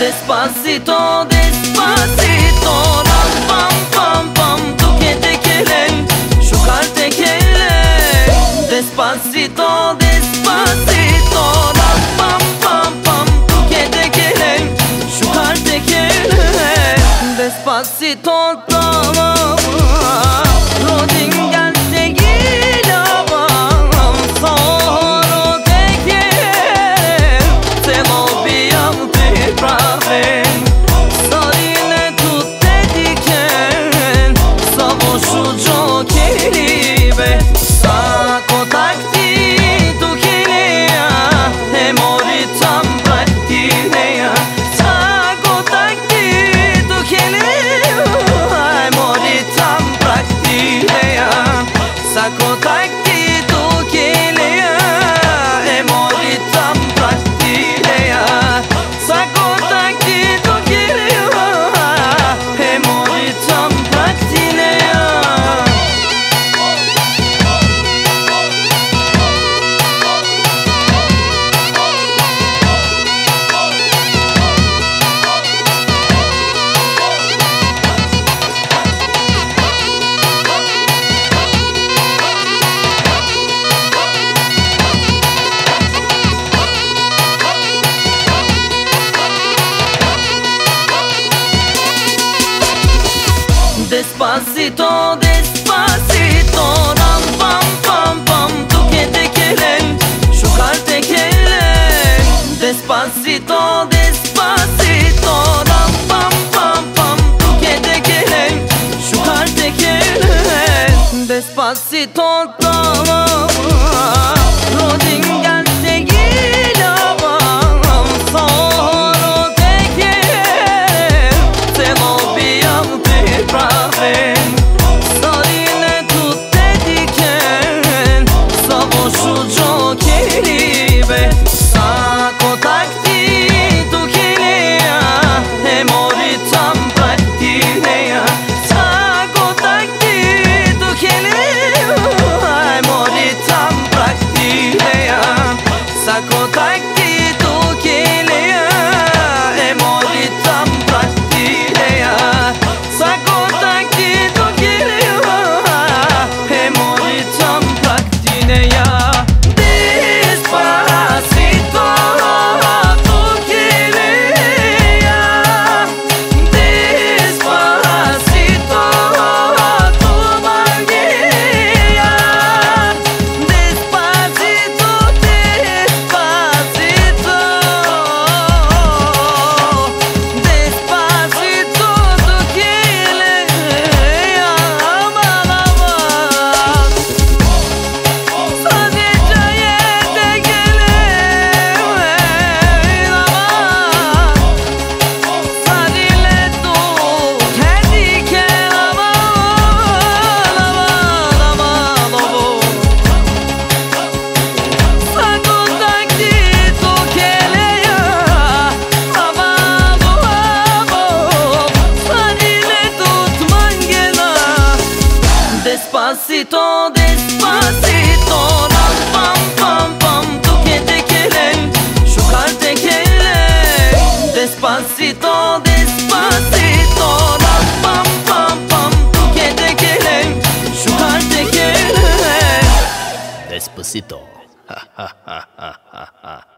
Despacito, despacito Ram pam pam pam Duke tekele Şu kar tekele Despacito, despacito Ram pam pam pam Duke tekele Şu kar tekele Despacito tamam Despacito, despacito Ram pam pam pam Duke tekelen Şu kar tekelen Despacito, despacito Ram pam pam pam Duke tekelen Şu kar tekelen Despacito tamam Sakota ki Despacito, despacito. Pam pam pam Duke tekelen Şu kar tekelen Despacito, despacito. Pam pam pam Duke tekelen Şu kar tekelen Despacito.